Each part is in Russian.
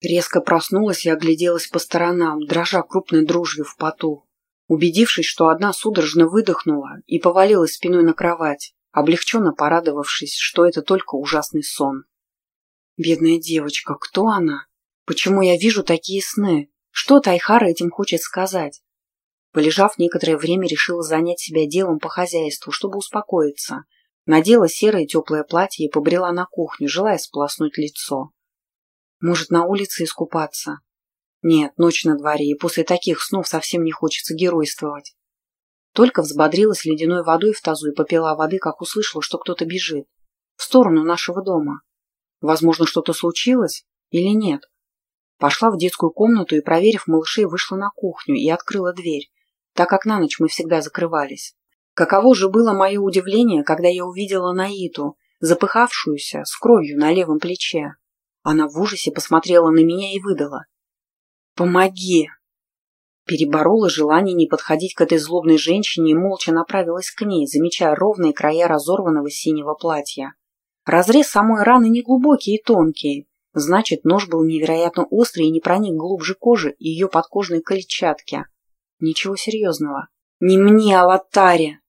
Резко проснулась и огляделась по сторонам, дрожа крупной дрожью в поту. Убедившись, что одна судорожно выдохнула и повалилась спиной на кровать, облегченно порадовавшись, что это только ужасный сон. Бедная девочка, кто она? Почему я вижу такие сны? Что Тайхара этим хочет сказать? Полежав некоторое время, решила занять себя делом по хозяйству, чтобы успокоиться. Надела серое теплое платье и побрела на кухню, желая сполоснуть лицо. Может, на улице искупаться? Нет, ночь на дворе, и после таких снов совсем не хочется геройствовать. Только взбодрилась ледяной водой в тазу и попила воды, как услышала, что кто-то бежит. В сторону нашего дома. Возможно, что-то случилось или нет. Пошла в детскую комнату и, проверив малышей, вышла на кухню и открыла дверь, так как на ночь мы всегда закрывались. Каково же было мое удивление, когда я увидела Наиту, запыхавшуюся, с кровью на левом плече. Она в ужасе посмотрела на меня и выдала. «Помоги!» Переборола желание не подходить к этой злобной женщине и молча направилась к ней, замечая ровные края разорванного синего платья. Разрез самой раны не глубокий и тонкий. Значит, нож был невероятно острый и не проник глубже кожи и ее подкожной клетчатки. Ничего серьезного. «Не мне, а Латаре!»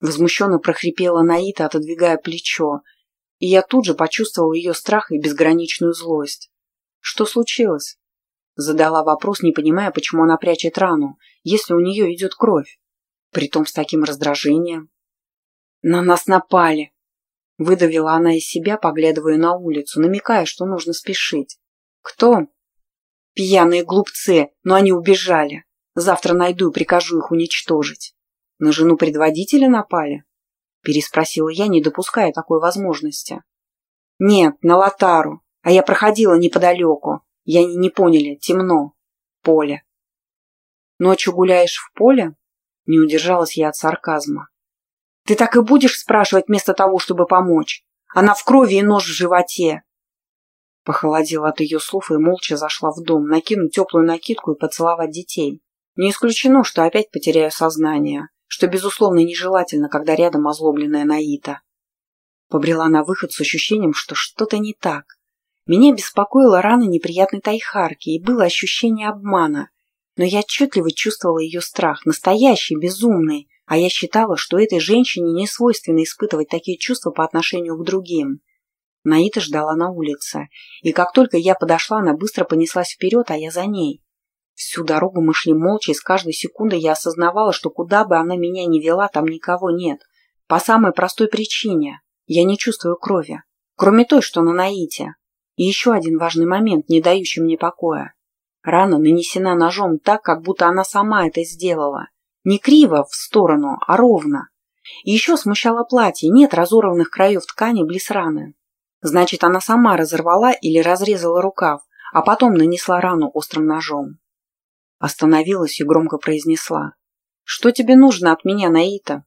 Возмущенно прохрипела Наита, отодвигая плечо, и я тут же почувствовал ее страх и безграничную злость. «Что случилось?» Задала вопрос, не понимая, почему она прячет рану, если у нее идет кровь. Притом с таким раздражением. «На нас напали!» Выдавила она из себя, поглядывая на улицу, намекая, что нужно спешить. «Кто?» «Пьяные глупцы, но они убежали. Завтра найду и прикажу их уничтожить». «На жену предводителя напали?» Переспросила я, не допуская такой возможности. «Нет, на Латару, а я проходила неподалеку. Я не, не поняли, темно. Поле». «Ночью гуляешь в поле?» Не удержалась я от сарказма. Ты так и будешь спрашивать вместо того, чтобы помочь? Она в крови и нож в животе. Похолодела от ее слов и молча зашла в дом, накинуть теплую накидку и поцеловать детей. Не исключено, что опять потеряю сознание, что, безусловно, нежелательно, когда рядом озлобленная Наита. Побрела на выход с ощущением, что что-то не так. Меня беспокоила рана неприятной тайхарки, и было ощущение обмана. Но я отчетливо чувствовала ее страх, настоящий, безумный, а я считала, что этой женщине не свойственно испытывать такие чувства по отношению к другим. Наита ждала на улице, и как только я подошла, она быстро понеслась вперед, а я за ней. Всю дорогу мы шли молча, и с каждой секундой я осознавала, что куда бы она меня ни вела, там никого нет. По самой простой причине. Я не чувствую крови. Кроме той, что на Наите. И еще один важный момент, не дающий мне покоя. Рана нанесена ножом так, как будто она сама это сделала. Не криво в сторону, а ровно. Еще смущало платье, нет разорванных краев ткани близ раны. Значит, она сама разорвала или разрезала рукав, а потом нанесла рану острым ножом. Остановилась и громко произнесла. «Что тебе нужно от меня, Наита?»